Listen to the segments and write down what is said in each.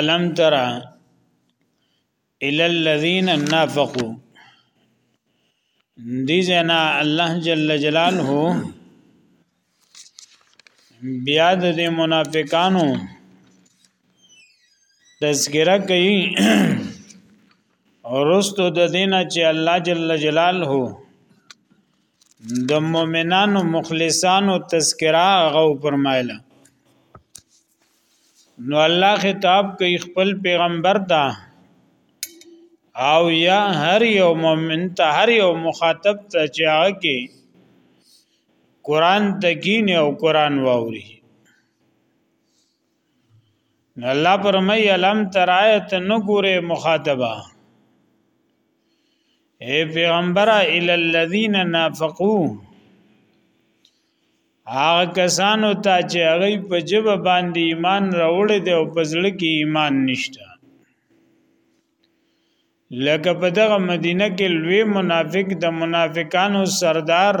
الم ترى الى الذين نافقوا دي جنا الله جل جلاله بیا د منافقانو تذکرہ کوي ورستو د دینه چې الله جل جلاله د مؤمنانو مخلصانو تذکرہ غو فرمایله نو الله خطاب کوي خپل پیغمبر ته او یا هر یو مؤمن ته هر یو مخاطب ته چې هغه کې قران تکین او قران واوري نو الله پرمای علم ترایت نګوره مخاطبه اے پیغمبره ال الذین نافقو هغه کسانو ته چې هغه په جب باندې ایمان راوړی دی او په ځړ کې ایمان نشته لکه په دغه مدینه کې لوی منافق د منافقانو سردار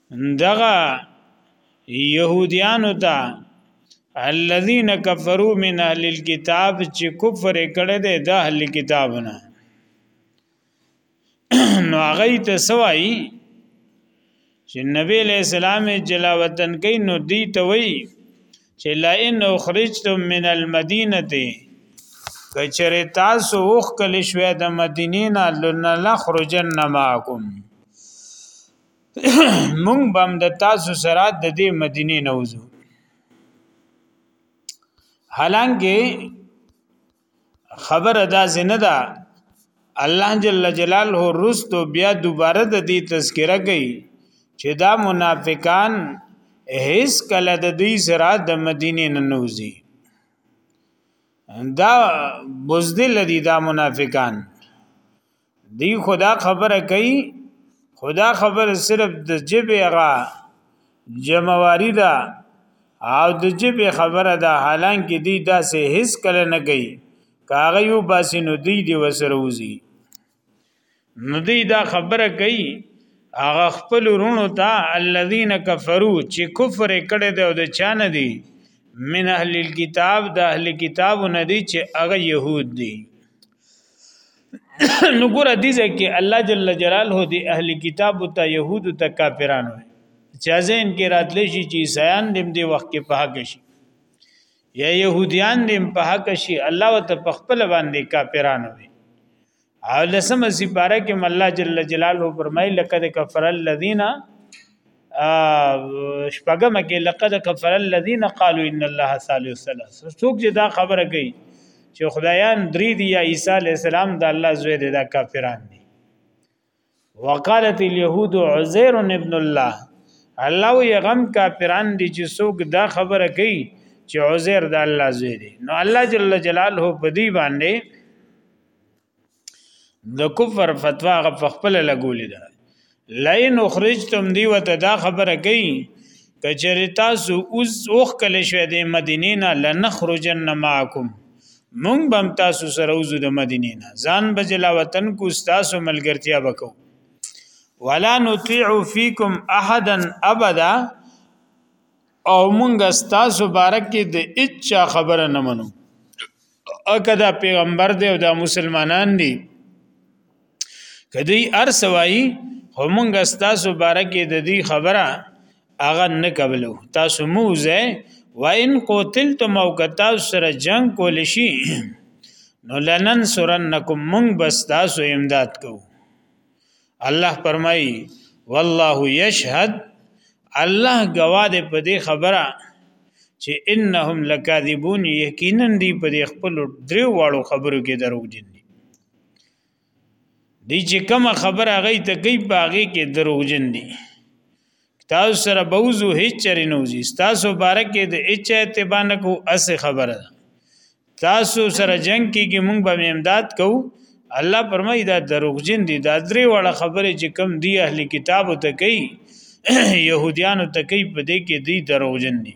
دغه يهوديانو ته الذين كفروا من اهل الكتاب چې کفر کړه دې د اهل کتابونه نو هغه ته سوای چې نبی له سلام جلا وطن کې نو دی ته وی چې لئن اخرجتم من المدینه کچره تاسو وخ کله شوې د مدینې نه لن لخرجن معکم مونږ بم د تاسو سره د دې مدینه نوځو حالانکه خبر ادا زنه ده الله جل جلاله رستو بیا دوباره د دې تذکرہ کوي چې دا منافقان هیڅ کله د دوی سره د مدینه نه نوځي دا بوزدل دي دا منافقان دی خدا خبره کوي خدا خبره صرف د جبه غا جمواری ده او د جبه خبره ده حالانکه دی داسې هیڅ کله نه کوي کاغه یو باسي نو دی دی وسره وزي نو دی دا خبره کوي هغه خپل رونو ته الذين كفروا چې کفر کړي دی او د چانه دی من اهل الكتاب د اهل کتاب نه دی چې هغه يهود دي نو ګور دي ځکه الله جل جلاله دي اهل کتاب ته يهود ته کافرانو چې ازین کې راتلې شي چې عیسایان دیم دی وخت کې په حق شي یا يهوديان دیم په حق شي الله وت په خپل باندې کافرانو وي او لسم سپاره کې الله جل جلاله فرمایي لقد کفر الذين شپږم کې لقد کفر الذين قالوا ان الله ثالث ثلاث څوک چې دا خبره کوي چې خدایان درې دي یا عیسی علی السلام د الله زوی دی دا کافران دي وقالت اليهود عزير ابن الله الله یې غم کافران دي چې څوک دا خبره کوي چې عزير د الله زوی دی نو الله جل جلاله په دې باندې د کفر فتوا غ په خپل لګولې ده لئن اخرجتم دی وته دا خبره کوي کچری تاسو اوس اوخ کله شوه د مدینې نه لنخرجن معکم مونږ بم تاسو سره وزو د مدینې نه ځان بجلا وطن کو تاسو ملګرتیا وکاو ولا نطيع فيكم احدا ابدا او مونږ تاسو بارک د اچا خبره نه منو او کدا پیغمبر دی او دا مسلمانان دي کدی ارس وای خو مونږ ستاسو بارکه د دې خبره اغه نه قبلو تاسو موزه وان قتلتم او کتا سره جنگ کول شي نو لنن سرنکم مونږ بس تاسو امداد کوو الله فرمایي والله یشهد الله گواد په دې خبره چې انهم لکاذبون یقینا دی په دې خپل درو واړو خبرو کې دروغ جن دي دی چې کوم خبره غي ته کوي باغې کې دروغ جن دي تاسو سره بوزو هیڅ چری نوځي تاسو بارکه د اچ اتباع نه کو اس خبره تاسو سره جنگ کیږي مونږ به امداد کو الله پرمای دا دروغجن دي دا درې وړه خبره چې کم دی اهل کتاب ته کوي يهوديانو ته کوي په دې کې دی دروغجن دي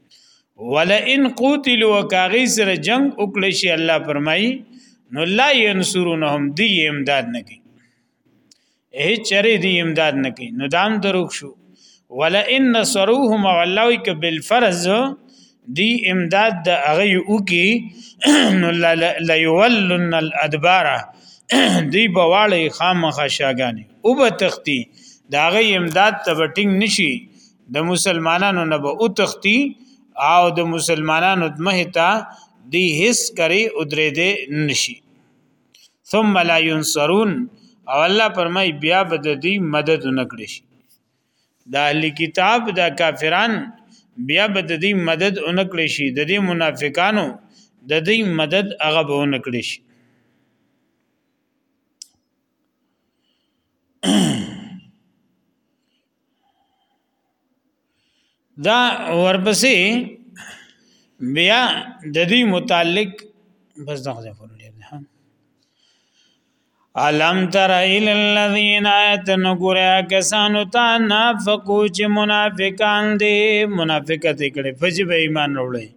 ولئن قتلوا کاغی سره جنگ وکړي شي الله فرمایي نو لا ينصرونهم دی امداد نه کوي هي چرې دی امداد نه کوي نو دام دروغ شو ولئن نصروهم والله ک بالفرض دی امداد د هغه او کی نو لا يولن الادبار دی بواله خامخ شاګانی او به تختی دا غي امداد ته بټینګ نشي د مسلمانانو نه به او تختی او د مسلمانانو دمه ته دی هیڅ کری او درې دې نشي ثم لا ينصرون او الله پرمای بیا به د دې مدد نکړي شي دا اهل کتاب دا کافران بیا به د دې مدد اونکړي شي د دې منافقانو د دې مدد هغه به اونکړي شي دا ورپسې بیا د دې متعلق بس دغه ځای پورې دی ها علم تر ال الذين اتنغرا کسانو ته نافقو چې منافقان دي منافقت کړي فجب ایمان وروړي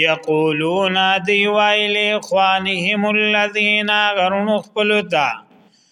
یقولون دی وایل اخوانهم الذين غرون خپلتا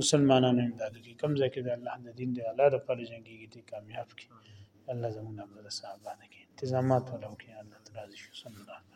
مسلمانانو امداد وکړي کوم ځای کې د الله د دین د اعلی لپاره جنګیږي ته کامیاب کړي الله زموږ د مدرسه آباد کړي تنظیمات ولو کې الله تعالی شو صلی الله علیه